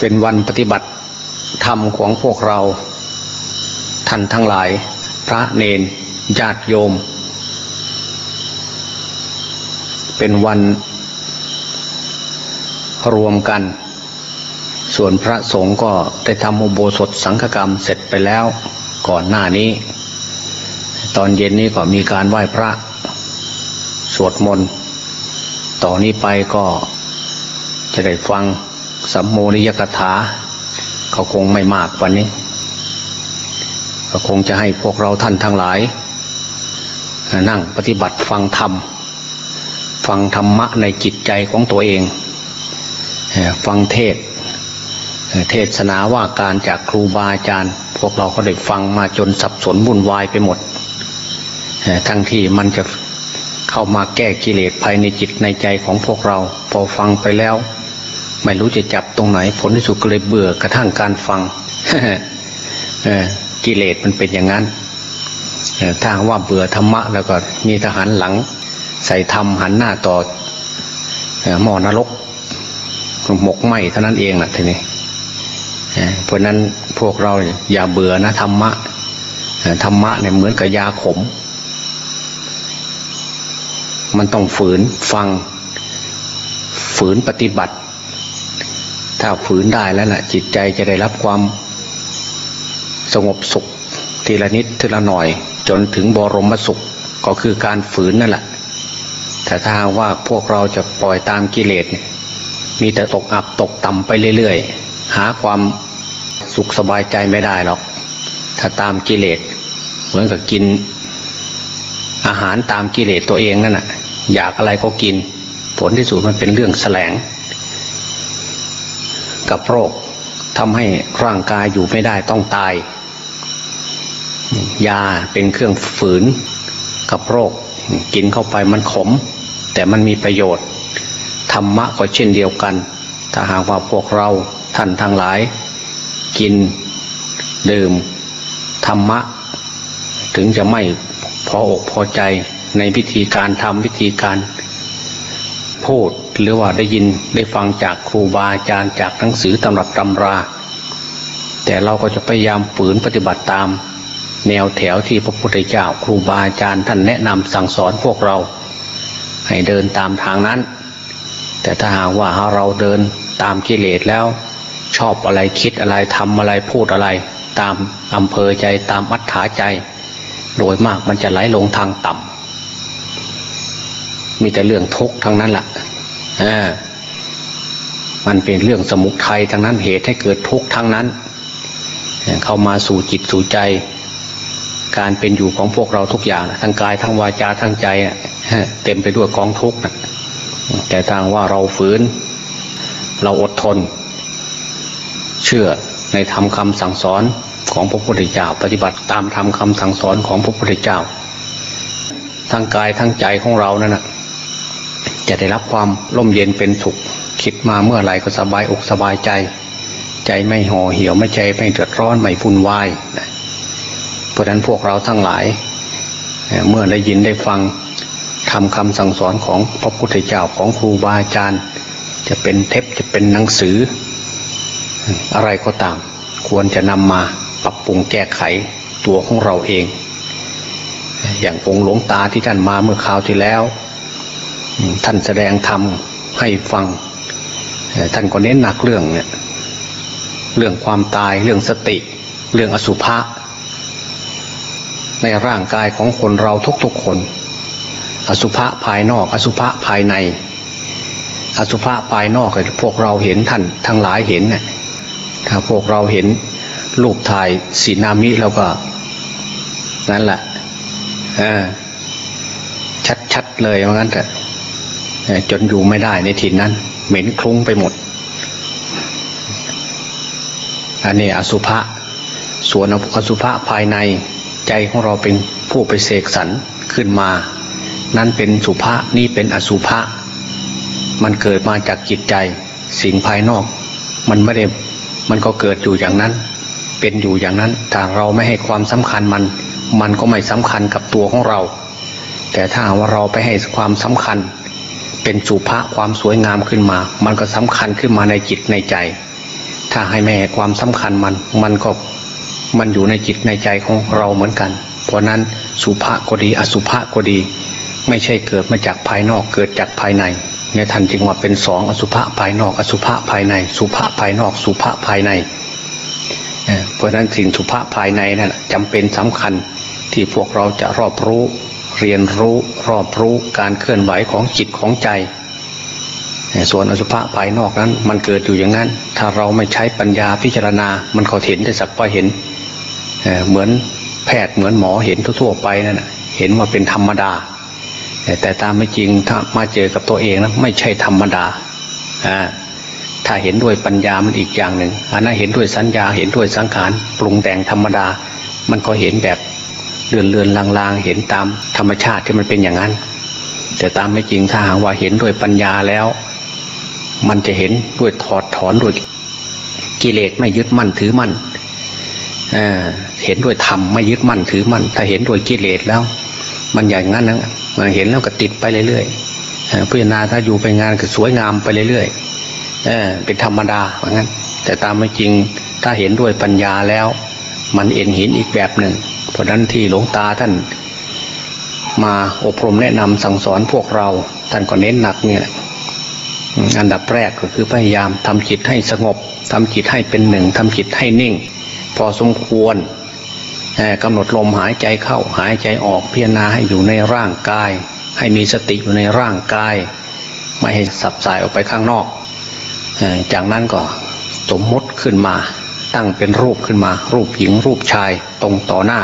เป็นวันปฏิบัติธรรมของพวกเรา ท่านทั้งหลาย พระเนนญาติโยม เป็นวันรวมกัน ส่วนพระสงฆ์ก็ได้ทำอุโบสถสังฆกรรมเสร็จไปแล้วก่อนหน้านี้ ตอนเย็นนี้ก็มีการไหว้พระ สวดมนต์ต่อนนี้ไปก็จะได้ฟัง สัมโมนิยกถา เขาคงไม่มากวันนี้ ก็คงจะให้พวกเราท่านทั้งหลาย นั่งปฏิบัติฟังธรรม ฟังธรรมะในจิตใจของตัวเอง ฟังเทศ เทศนาว่าการจากครูบาอาจารย์ พวกเราก็ได้ฟังมาจนสับสนวุ่นวายไปหมด ทั้งที่มันจะเข้ามาแก้กิเลสภายในจิตในใจของพวกเรา พอฟังไปแล้ว ไม่รู้จะจับตรงไหน ผลที่สุดก็เลยเบื่อกระทั่งการฟังกิเลสมันเป็นอย่างนั้นถ้าว่าเบื่อธรรมะแล้วก็มีทหารหลัง ใส่ธรรมหันหน้าต่อหมอนรกหมกไหมเท่านั้นเองนะทีนี้เพราะนั้นพวกเราอย่าเบื่อนะธรรมะธรรมะเนี่ยเหมือนกับยาขม มันต้องฝืนฟัง ฝืนปฏิบัติ ถ้าฝืนได้แล้วนะ่ะ จิตใจจะได้รับความสงบสุขทีละนิดทีละหน่อย จนถึงบรมสุขก็คือการฝืนนั่นแหละแต่ถ้าว่าพวกเราจะปล่อยตามกิเลสเนี่ยมีแต่ตกอับตกต่ำไปเรื่อยๆ หาความสุขสบายใจไม่ได้หรอก ถ้าตามกิเลสเหมือนกับกิน อาหารตามกิเลสตัวเองนั่นแหะอยากอะไรก็กิน ผลที่สุดมันเป็นเรื่องแสลง กับโรคทำให้ร่างกายอยู่ไม่ได้ต้องตาย ยาเป็นเครื่องฝืนกับโรค กินเข้าไปมันขม แต่มันมีประโยชน์ ธรรมะก็เช่นเดียวกัน ถ้าหากว่าพวกเราท่านทั้งหลาย กินดื่มธรรมะ ถึงจะไม่พออกพอใจในวิธีการทำวิธีการพูด หรือว่าได้ยินได้ฟังจากครูบาอาจารย์จากหนังสือตำรับตำรา แต่เราก็จะพยายามฝืนปฏิบัติตาม แนวแถวที่พระพุทธเจ้าครูบาอาจารย์ท่านแนะนำสั่งสอนพวกเรา ให้เดินตามทางนั้น แต่ถ้าหากว่าเราเดินตามกิเลสแล้ว ชอบอะไรคิดอะไรทำอะไรพูดอะไร ตามอำเภอใจตามอัธยาใจ โดยมากมันจะไหลลงทางต่ำมีแต่เรื่องทุกข์ทั้งนั้นแหละ มันเป็นเรื่องสมุทัยทั้งนั้นเหตุให้เกิดทุกข์ทั้งนั้น เข้ามาสู่จิตสู่ใจ การเป็นอยู่ของพวกเราทุกอย่างทั้งกายทั้งวาจาทั้งใจเต็มไปด้วยกองทุกข์แต่ทางว่าเราฝืน เราอดทน เชื่อในธรรมคำสั่งสอนของพระพุทธเจ้า ปฏิบัติตามธรรมคำสั่งสอนของพระพุทธเจ้าทั้งกายทั้งใจของเรานั่นนะ จะได้รับความร่มเย็นเป็นสุข คิดมาเมื่อไหร่ก็สบายอกสบายใจ ใจไม่ห่อเหี่ยวไม่ใจไม่เดือดร้อนไม่ฟุ้นวายเพราะนั้นพวกเราทั้งหลาย เมื่อได้ยินได้ฟังทำคำสั่งสอนของพระพุทธเจ้าของครูบาอาจารย์ จะเป็นเทปจะเป็นหนังสือ อะไรก็ตาม ควรจะนำมาปรับปรุงแก้ไขตัวของเราเอง อย่างองค์หลวงตาที่ท่านมาเมื่อคราวที่แล้ว ท่านแสดงธรรมให้ฟัง ท่านก็เน้นหนักเรื่องเนี่ยเรื่องความตายเรื่องสติ เรื่องอสุภะในร่างกายของคนเราทุกๆคน อสุภะภายนอก อสุภะภายใน อสุภะภายนอกพวกเราเห็นท่านทั้งหลายเห็นเนี่ยถ้าพวกเราเห็นรูปถ่ายสีนามิแล้วก็ นั่นแหละชัดๆเลยว่างั้นแต่ จนอยู่ไม่ได้ในถิ่นนั้น เหม็นคลุ้งไปหมด อันนี้อสุภะส่วนอสุภะภายในใจของเราเป็นผู้ไปเสกสรรขึ้นมา นั่นเป็นสุภะนี่เป็นอสุภะมันเกิดมาจากจิตใจสิ่งภายนอก มันไม่ได้มันก็เกิดอยู่อย่างนั้น เป็นอยู่อย่างนั้นถ้าเราไม่ให้ความสำคัญมัน มันก็ไม่สำคัญกับตัวของเรา แต่ถ้าว่าเราไปให้ความสำคัญ เป็นสุภาพความสวยงามขึ้นมา มันก็สำคัญขึ้นมาในจิตในใจ ถ้าให้แม่ความสำคัญมัน มันก็มันอยู่ในจิตในใจของเราเหมือนกัน เพราะนั้นสุภาก็ดี อสุภาก็ดี ไม่ใช่เกิดมาจากภายนอกเกิดจากภายในเนี่ยท่านจึงว่าเป็นสองอสุภะภายนอก อสุภะภายใน สุภะภายนอก สุภะภายในเพราะนั้นสิ่งสุภาภายในนั่นจำเป็นสำคัญที่พวกเราจะรอบรู้ เรียนรู้รอบรู้การเคลื่อนไหวของจิตของใจ ส่วนอสุภะภายนอกนั้น มันเกิดอยู่อย่างนั้น ถ้าเราไม่ใช้ปัญญาพิจารณา มันก็เห็นได้สักว่าเห็นเหมือนแพทย์เหมือนหมอเห็นทั่วๆไปนั่นเห็นว่าเป็นธรรมดา แต่ตามไม่จริงถ้ามาเจอกับตัวเองนะไม่ใช่ธรรมดาถ้าเห็นด้วยปัญญามันอีกอย่างหนึ่งอันนั้นเห็นด้วยสัญญาเห็นด้วยสังขารปรุงแต่งธรรมดา มันก็เห็นแบบ เลื่อนเลื่อนลางๆ เห็นตามธรรมชาติที่มันเป็นอย่างนั้น แต่ตามไม่จริงถ้าหากว่าเห็นด้วยปัญญาแล้ว มันจะเห็นด้วยถอดถอนด้วยกิเลสไม่ยึดมั่นถือมั่นเเห็นด้วยธรรมไม่ยึดมั่นถือมั่นถ้าเห็นด้วยกิเลสแล้ว มันอย่างนั้นนะมันเห็นแล้วก็ติดไปเรื่อยๆพิจารณาถ้าอยู่ไปงานก็สวยงามไปเรื่อยๆเอเป็นธรรมดาเหมือนกันแต่ตามไม่จริงถ้าเห็นด้วยปัญญาแล้ว มันเอ็นเห็นอีกแบบหนึ่ง เพราะนั้นที่หลวงตาท่าน มาอบรมแนะนำสั่งสอนพวกเรา ท่านก็เน้นหนักเนี่ยอันดับแรกก็คือพยายามทำจิตให้สงบทำจิตให้เป็นหนึ่งทำจิตให้นิ่ง พอสมควรกำหนดลมหายใจเข้าหายใจออกพิจารณาให้อยู่ในร่างกาย ให้มีสติอยู่ในร่างกาย ไม่ให้สับสายออกไปข้างนอก จากนั้นก็สมมติขึ้นมา ตั้งเป็นรูปขึ้นมา รูปหญิงรูปชายตรงต่อหน้า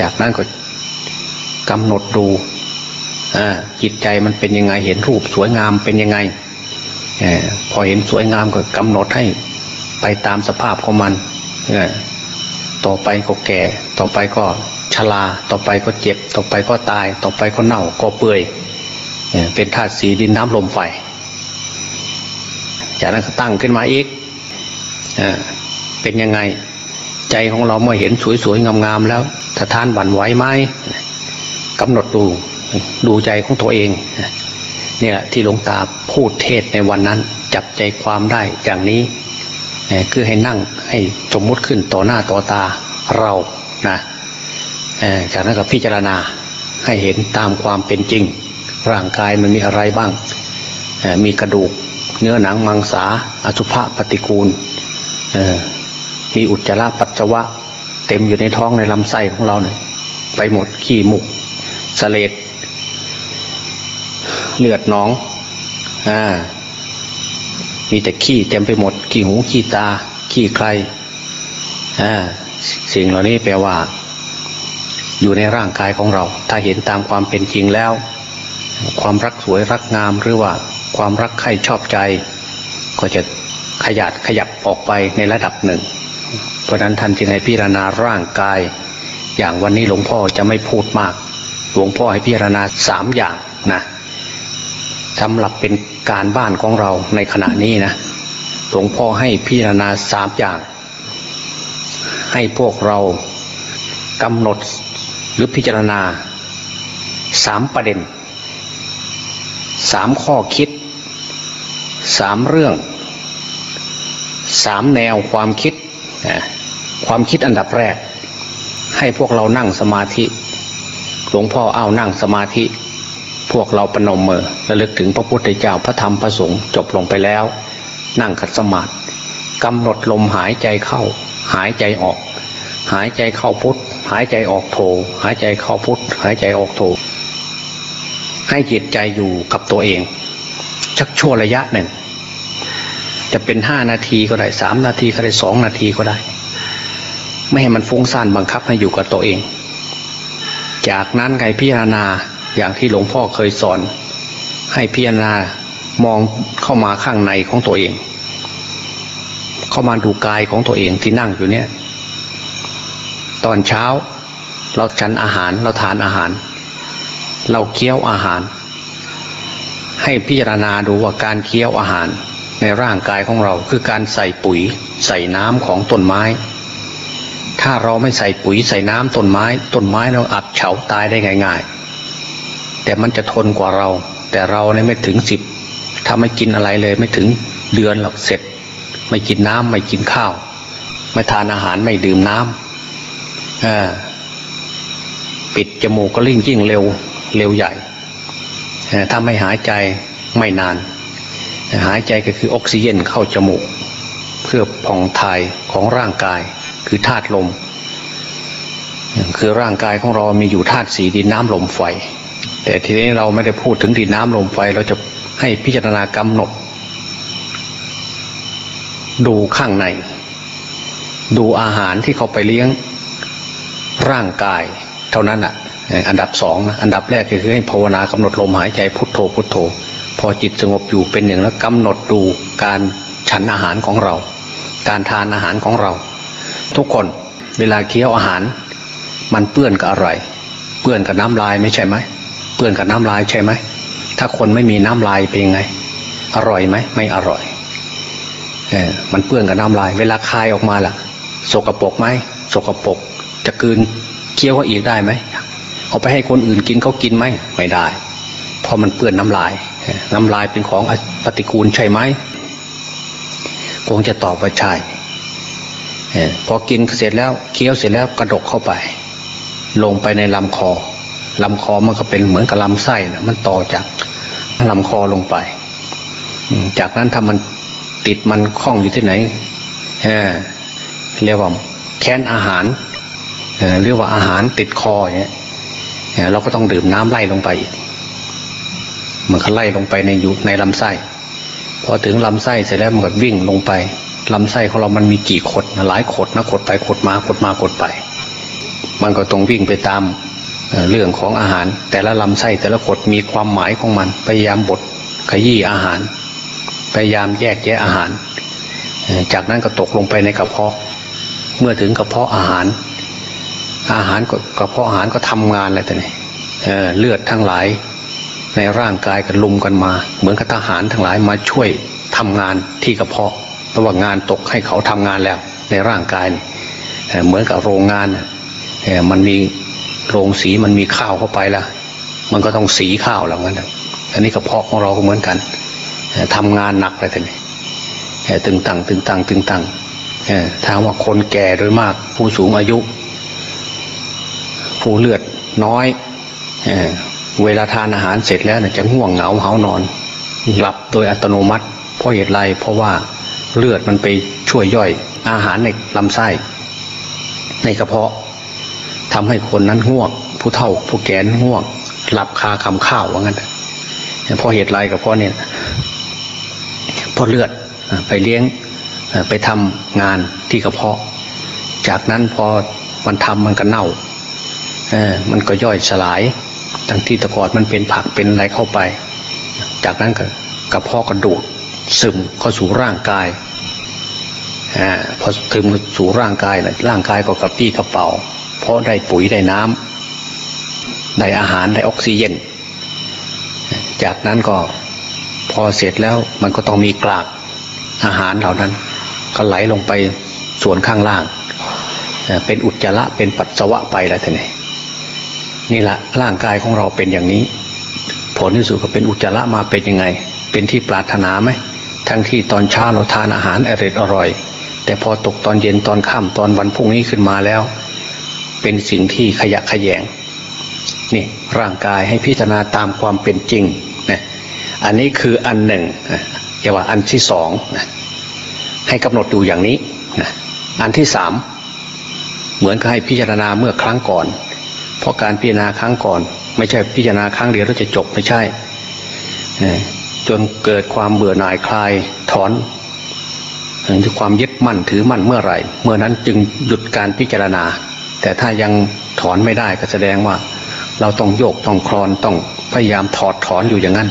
จากนั้นก็กำหนดดูจิตใจมันเป็นยังไง เห็นรูปสวยงามเป็นยังไงอพอเห็นสวยงามก็กำหนดให้ไปตามสภาพของมันต่อไปก็แก่ ต่อไปก็ชราต่อไปก็เจ็บ ต่อไปก็ตาย ต่อไปก็เน่าก็เปื่อยเป็นธาตุสีดินน้ำลมไฟจากนั้นก็ตั้งขึ้นมาอีกอเป็นยังไง ใจของเราเมื่อเห็นสวยๆงามๆแล้ว สะท้านบั่นไหวไหมกำหนดดูดูใจของตัวเองเนี่ยที่หลวงตาพูดเทศในวันนั้น จับใจความได้อย่างนี้คือให้นั่งให้สมมุติขึ้นต่อหน้าต่อตาเรานะจากนั้นก็พิจารณาให้เห็นตามความเป็นจริง ร่างกายมันมีอะไรบ้าง มีกระดูก เนื้อหนังมังสาอสุภะปฏิกูลมีอุจจาระปัสสาวะ ต็มอยู่ในท้องในลำไส้ของเราเนี่ยไปหมดขี้มุกสเลดเลือดน้องอ่ามีแต่ขี้เต็มไปหมด ขี้หูขี้ตา ขี้ใครอ่าสิ่งเหล่านี้แปลว่า อยู่ในร่างกายของเรา ถ้าเห็นตามความเป็นจริงแล้ว ความรักสวยรักงามหรือว่า ความรักใคร่ชอบใจ ก็จะขยัดขยับออกไปในระดับหนึ่ง ราะนั้นท่านจึงให้พิจารณาร่างกาย อย่างวันนี้หลวงพ่อจะไม่พูดมาก หลวงพ่อให้พิจารณาสามอย่างนะสำหรับเป็นการบ้านของเราในขณะนี้นะหลวงพ่อให้พิจารณาสามอย่าง ให้พวกเรากำหนดหรือพิจารณาสามประเด็นสามข้อคิดสามเรื่องสามแนวความคิด ความคิดอันดับแรก ให้พวกเรานั่งสมาธิ หลวงพ่อเอานั่งสมาธิ พวกเราปนมมือระลึกถึงพระพุทธเจ้าพระธรรมพระสงฆ์จบลงไปแล้ว นั่งขัดสมาธิกำหนดลมหายใจเข้า หายใจออก หายใจเข้าพุทหายใจออกโทหายใจเข้าพุทหายใจออกโทให้จิตใจอยู่กับตัวเองชักชั่วระยะหนึ่ง จะเป็นห้านาทีก็ได้สามนาทีก็ได้สองนาทีก็ได้ ไม่ให้มันฟุ้งซ่านบังคับให้อยู่กับตัวเอง จากนั้นไงพิจารณาอย่างที่หลวงพ่อเคยสอน ให้พิจารณามองเข้ามาข้างในของตัวเอง เข้ามาดูกายของตัวเองที่นั่งอยู่เนี่ย ตอนเช้า เราฉันอาหารเราทานอาหาร เราเคี้ยวอาหาร ให้พิจารณาดูว่าการเคี้ยวอาหารในร่างกายของเราคือการใส่ปุ๋ยใส่น้ำของต้นไม้ ถ้าเราไม่ใส่ปุ๋ยใส่น้ำต้นไม้ ต้นไม้เราอับเฉาตายได้ง่าย ๆ แต่มันจะทนกว่าเรา แต่เราเนี่ยไม่ถึงสิบถ้าไม่กินอะไรเลยไม่ถึงเดือนหรอกเสร็จ ไม่กินน้ำไม่กินข้าว ไม่ทานอาหารไม่ดื่มน้ำอ่าปิดจมูกก็ลิ่งยิ่งเร็วเร็วใหญ่ถ้าไม่หายใจไม่นาน หายใจก็คือออกซิเจนเข้าจมูก เพื่อผ่องถ่ายของร่างกาย คือธาตุลม คือร่างกายของเรามีอยู่ธาตุสีดินน้ำลมไฟ แต่ทีนี้เราไม่ได้พูดถึงดินน้ำลมไฟ เราจะให้พิจารณากำหนด ดูข้างใน ดูอาหารที่เขาไปเลี้ยงร่างกาย เท่านั้นอะ อันดับสองนะอันดับแรกคือให้ภาวนากำหนดลมหายใจพุทโธพุทโธ พอจิตสงบอยู่เป็นอย่างแล้วกำหนดดูการฉันอาหารของเรา การทานอาหารของเรา ทุกคนเวลาเคี้ยวอาหาร มันเปื้อนกับอะไร เปื้อนกับน้ำลายไม่ใช่ไหมเปื้อนกับน้ำลายใช่ไหมถ้าคนไม่มีน้ำลายเป็นยังไง อร่อยไหมไม่อร่อยเออมันเปื้อนกับน้ำลาย เวลาคายออกมาล่ะ สกรปรกไหมสกรปรกจะกืนเคี้ยวเขาอีกได้ไหมเอาไปให้คนอื่นกินเขากินไหมไม่ได้เพราะมันเปื้อนน้ำลาย น้ำลายเป็นของปฏิกูลใช่ไหมคงจะตอบว่าใช่ พอกินเสร็จแล้วเคี้ยวเสร็จแล้วกระดกเข้าไป ลงไปในลำคอลำคอมันก็เป็นเหมือนกับลำไส้นะมันต่อจากลำคอลงไป จากนั้นถ้ามันติดมันคล้องอยู่ที่ไหนเรียกว่าแค้นอาหารเรียกว่าอาหารติดคออย่างเงี้ยเราก็ต้องดื่มน้ำไล่ลงไปอีกมันก็ไล่ลงไปในยู่ในลำไส้ พอถึงลำไส้เสร็จแล้วมันก็วิ่งลงไป ลำไส้ของเรามันมีกี่ขดหลายขดนะขดไปขดมาขดมาขดไป มันก็ต้องวิ่งไปตามเรื่องของอาหาร แต่ละลำไส้แต่ละขดมีความหมายของมัน พยายามบดขยี้อาหาร พยายามแยกแยะอาหาร จากนั้นก็ตกลงไปในกระเพาะ เมื่อถึงกระเพาะอาหาร อาหารกระเพาะอาหารก็ทำงานอะไรแต่นี่เลือดทั้งหลายในร่างกายกันลุมกันมา เหมือนกับทหารทั้งหลายมาช่วยทำงานที่กระเพาะ เพราะว่างานตกให้เขาทำงานแล้ว ในร่างกายเหมือนกับโรงงานมันมีโรงสีมันมีข้าวเข้าไปแล้วมันก็ต้องสีข้าวแล้วงั้นอันนี้กระเพาะของเราก็เหมือนกันทำงานหนักเลยท่านตึงตังตึงตังตึงตังถามว่าคนแก่โดยมาก ผู้สูงอายุ ผู้เลือดน้อยเวลาทานอาหารเสร็จแล้วจะง่วงเหงาเหานอน หลับโดยอัตโนมัติ เพราะเหตุไรเพราะว่า เลือดมันไปช่วยย่อย อาหารในลำไส้ ในกระเพาะทำให้คนนั้นง่วงผู้เฒ่าผู้แก่ง่วงหลับคาคำข้าวว่างั้นเพราะเหตุไรกับเพราะเนี่ยเพราะเลือดไปเลี้ยงไปทำงานที่กระเพาะ จากนั้นพอมันทำมันก็เน่าเออมันก็ย่อยสลายทั้งที่ตะกอดมันเป็นผักเป็นอะไรเข้าไป จากนั้นก็กระเพาะกระดูด ซึมเข้าสู่ร่างกายอพอซึมสู่ร่างกายนะร่างกายก็กระปี้กระเป๋า เพราะได้ปุ๋ยได้น้ำได้อาหารได้ออกซิเจนจากนั้นก็พอเสร็จแล้วมันก็ต้องมีกลากอาหารเหล่านั้น ก็ไหลลงไปส่วนข้างล่าง เป็นอุจจาระเป็นปัสสาวะไปแล้วท่านนี่นี่แหละร่างกายของเราเป็นอย่างนี้ ผลที่สุดก็เป็นอุจจาระมาเป็นยังไง เป็นที่ปรารถนาไหม ทั้งที่ตอนเช้าเราทานอาหารอร่อยอร่อย แต่พอตกตอนเย็นตอนค่ำตอนวันพรุ่งนี้ขึ้นมาแล้ว เป็นสิ่งที่ขยะขยงนี่ร่างกายให้พิจารณาตามความเป็นจริงนะอันนี้คืออันหนึ่งอย่าว่าอันที่สองนะให้กำหนดดูอย่างนี้นะอันที่สามเหมือนกับให้พิจารณาเมื่อครั้งก่อน เพราะการพิจารณาครั้งก่อน ไม่ใช่พิจารณาครั้งเดียวแล้วจะจบไม่ใช่ จนเกิดความเบื่อหน่ายคลายถอนถึงความยึดมั่นถือมั่นเมื่อไหร่ เมื่อนั้นจึงหยุดการพิจารณา แต่ถ้ายังถอนไม่ได้ก็แสดงว่า เราต้องโยกต้องคลอนต้องพยายามถอดถอนอยู่อย่างนั้น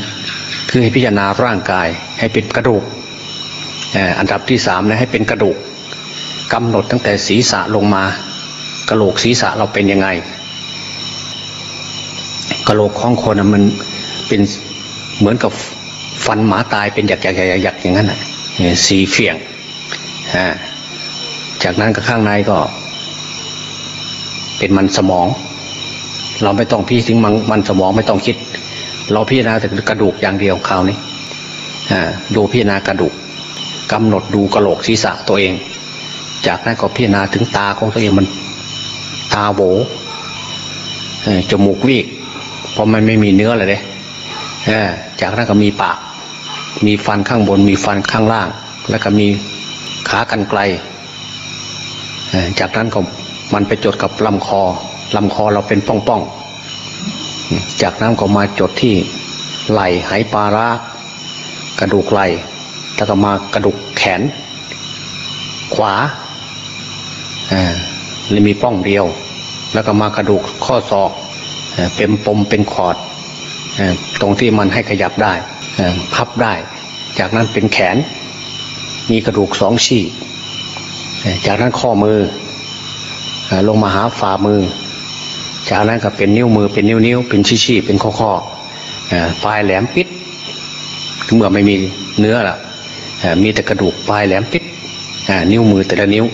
คือให้พิจารณาร่างกายให้เป็นกระดูกอันดับที่สามนะให้เป็นกระดูกกำหนดตั้งแต่ศีรษะลงมากระโหลกศีรษะเราเป็นยังไงกระโหลกของคนมันเป็นเหมือนกับ ฟันหมาตายเป็นหยักหยักหยักหยักอย่างนั้นอะสีเฟียงฮะจากนั้นก็ข้างในก็ เป็นมันสมอง เราไม่ต้องพี่ถึงมันมันสมองไม่ต้องคิด เราพิจารณาแต่กระดูกอย่างเดียวคราวนี้ดูพิจารณากระดูกกำหนดดูกระโหลกศีรษะตัวเอง จากนั้นก็พิจารณาถึงตาของตัวเองมัน ตาโหวจมูกวีกเพราะมันไม่มีเนื้อเลยเด้จากนั้นก็มีปาก มีฟันข้างบน มีฟันข้างล่าง แล้วก็มีขากรรไกรจากนั้นก็มันไปจดกับลำคอลำคอเราเป็นป้องๆ จากนั้นก็มาจดที่ไหล่ไหปลาร้ากระดูกไหล่แล้วก็มากระดูกแขน ขวาอ่าเลยมีป้องเดียว แล้วก็มากระดูกข้อศอกเป็นปมเป็นขอดตรงที่มันให้ขยับได้ พับได้ จากนั้นเป็นแขน มีกระดูกสองซี่จากนั้นข้อมือลงมาหาฝ่ามือ จากนั้นก็เป็นนิ้วมือเป็นนิ้วนิ้วเป็นชี้ชี้เป็นข้อข้อปลายแหลมปิดเมื่อไม่มีเนื้อละมีแต่กระดูกปลายแหลมปิดนิ้วมือแต่ละนิ้ว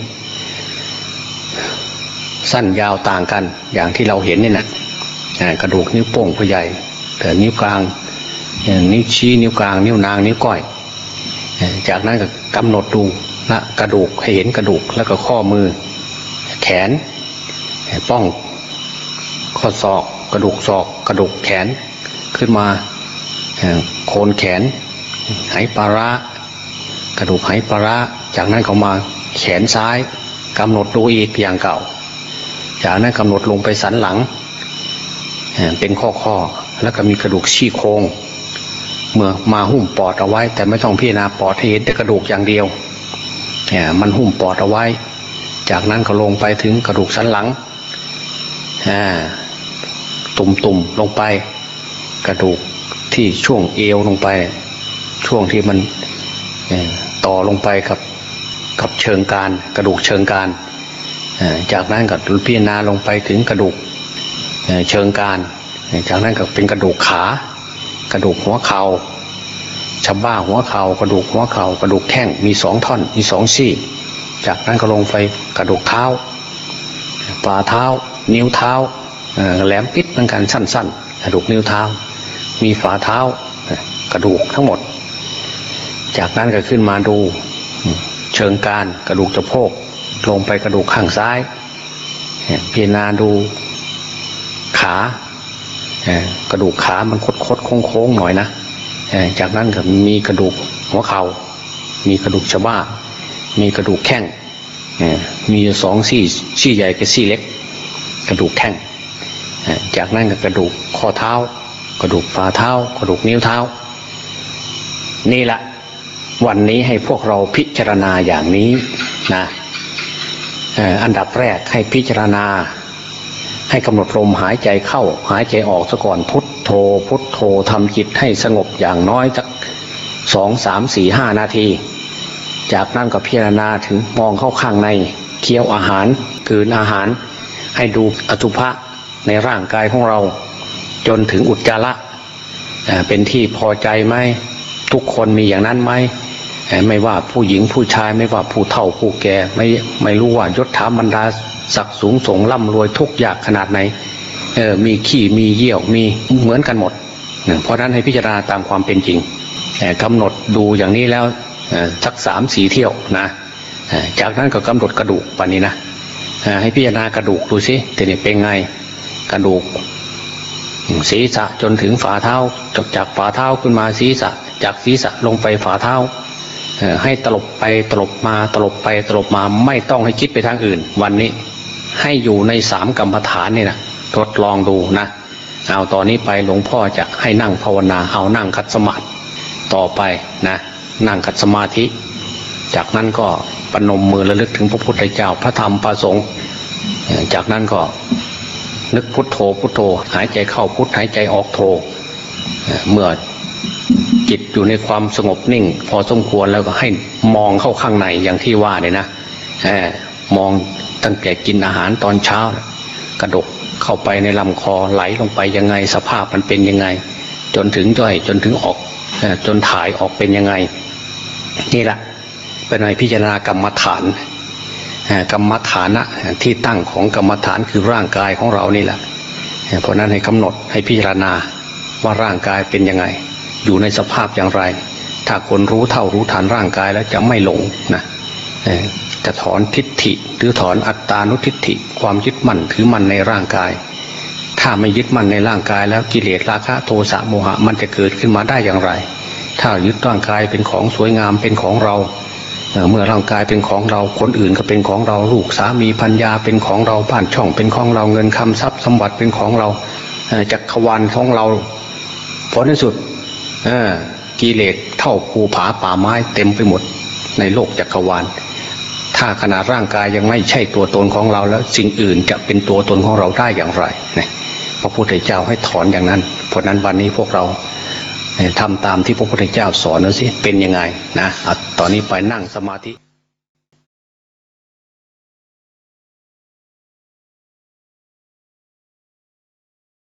สั้นยาวต่างกันอย่างที่เราเห็นนี่นะกระดูกนิ้วโป้งก็ใหญ่แต่นิ้วกลาง นิ้วชี้นิ้วกลาง นิ้วนางนิ้วก้อย จากนั้นก็กำหนดดูละกระดูกให้เห็นกระดูกแล้วก็ข้อมือ แขนต่อป้อง ข้อศอก กระดูกศอก กระดูกแขนขึ้นมาโคนแขนไหปลาร้ากระดูกไหปลาร้าจากนั้นก็มาแขนซ้ายกำหนดดูอีกอย่างเก่า จากนั้นกำหนดลงไปสันหลังเป็นข้อข้อๆแล้วก็มีกระดูกชี้โครง เมื่อมาหุ้มปอดเอาไว้ แต่ไม่ต้องพิจารณาปอดเห็นแต่กระดูกอย่างเดียวเอ่อมันหุ้มปอดเอาไว้ จากนั้นก็ลงไปถึงกระดูกสันหลังตุ่มตุ่มๆลงไป กระดูกที่ช่วงเอวลงไป ช่วงที่มันต่อลงไปกับกับเชิงกรานกระดูกเชิงกรานจากนั้นก็พิจารณาลงไปถึงกระดูกเชิงกรานจากนั้นก็เป็นกระดูกขา กระดูกหัวเขา่าชับบ้าหัวเขา่ากระดูกหัวเขา่ากระดูกแข้งมีสองท่อนมีสองซี่ จากนั้นก็ลงไปกระดูกเท้าฝ่าเท้า นิ้วเท้าแหลมปิดเหมือนกันสั้น ๆ กระดูกนิ้วเท้า มีฝ่าเท้ากระดูกทั้งหมด จากนั้นก็ขึ้นมาดูเชิงกานกระดูกสะโพกลงไปกระดูกข้างซ้ายเอ่อพิจารณาดูขา กระดูกขามันคดคดโค้งโค้งๆหน่อยนะจากนั้นก็มีกระดูกหัวเขา่ามีกระดูกชะบ้า มีกระดูกแข้งมีสองซี่ซี่ใหญ่กับซี่เล็ก กระดูกแข้งจากนั้นก็กระดูกข้อเท้า กระดูกฝ่าเท้า กระดูกนิ้วเท้า นี่แหละวันนี้ให้พวกเราพิจารณาอย่างนี้นะอันดับแรกให้พิจารณา ให้กำหนดลมหายใจเข้า หายใจออกซะก่อนพุทโธ พุทโธทำจิตให้สงบอย่างน้อยสักสองสามสี่ห้านาที จากนั้นก็พิจารณาถึงมองเข้าข้างในเคี้ยวอาหารกืนอาหาร ให้ดูอสุภะในร่างกายของเรา จนถึงอุจจาระเป็นที่พอใจไหมทุกคนมีอย่างนั้นไหมไม่ว่าผู้หญิงผู้ชายไม่ว่าผู้เฒ่าผู้แก่ไม่ไม่รู้ว่ายศถาบรรดา ศักดิ์สูงส่งร่ำรวยทุกอย่างขนาดไหนเออมีขี้มีเยี่ยวมีเหมือนกันหมด เพราะฉะนั้นให้พิจารณาตามความเป็นจริงกำหนดดูอย่างนี้แล้วสักสามสี่เที่ยวนะจากนั้นก็กำหนดกระดูกวันนี้นะให้พิจารณากระดูกดูสิทีนี้เป็นไงกระดูกศีรษะจนถึงฝ่าเท้าจากจากฝ่าเท้าขึ้นมาศีรษะ จากศีรษะลงไปฝ่าเท้าให้ตลบไปตลบมาตลบไปตลบมาไม่ต้องให้คิดไปทางอื่น วันนี้ ให้อยู่ในสามกรรมฐานนี่นะทดลองดูนะ เอาตอนนี้ไปหลวงพ่อจะให้นั่งภาวนาเอานั่งคัดสมาธิต่อไปนะ นั่งขัดสมาธิ จากนั้นก็ปนมมือระลึกถึงพระพุทธเจ้าพระธรรมพระสงฆ์จากนั้นก็นึกพุทโธพุทโธ หายใจเข้าพุทหายใจออกโธเมื่อจิตอยู่ในความสงบนิ่ง พอสมควรแล้วก็ให้มองเข้าข้างในอย่างที่ว่าเนี่ยนะมอง ตั้งแต่กินอาหารตอนเช้า กระดกเข้าไปในลำคอไหลลงไปยังไงสภาพมันเป็นยังไง จนถึงย่อยจนถึงออกจนถ่ายออกเป็นยังไง นี่แหละเป็นในพิจารณากรรมฐานกรรมฐานะที่ตั้งของกรรมฐานคือร่างกายของเรานี่แหละเพราะนั้นให้กำหนดให้พิจารณาว่าร่างกายเป็นยังไง อยู่ในสภาพอย่างไร ถ้าคนรู้เท่ารู้ทันร่างกายแล้วจะไม่หลงนะ จะถอนทิฏฐิหรือถอนอัตตานุทิฏฐิความยึดมั่นถือมั่นในร่างกาย ถ้าไม่ยึดมั่นในร่างกาย แล้วกิเลสราคะโทสะโมหะมันจะเกิดขึ้นมาได้อย่างไร ถ้ายึดร่างกายเป็นของสวยงามเป็นของเราเมื่อร่างกายเป็นของเราคนอื่นก็เป็นของเราลูกสามีพัญญาเป็นของเราบ้านช่องเป็นของเราเงินคำทรัพย์สมบัติเป็นของเราจักรวาลของเราผลที่สุดกิเลสเท่าภูผาป่าไม้เต็มไปหมดในโลกจักรวาล ถ้าขนาดร่างกายยังไม่ใช่ตัวตนของเราแล้วสิ่งอื่นจะเป็นตัวตนของเราได้อย่างไรเนี่ยพระพุทธเจ้าให้ถอนอย่างนั้น เพราะนั้นวันนี้พวกเราเอ่อทำตามที่พระพุทธเจ้าสอนนะสิเป็นยังไงนะตอนนี้ไปนั่งสมาธิ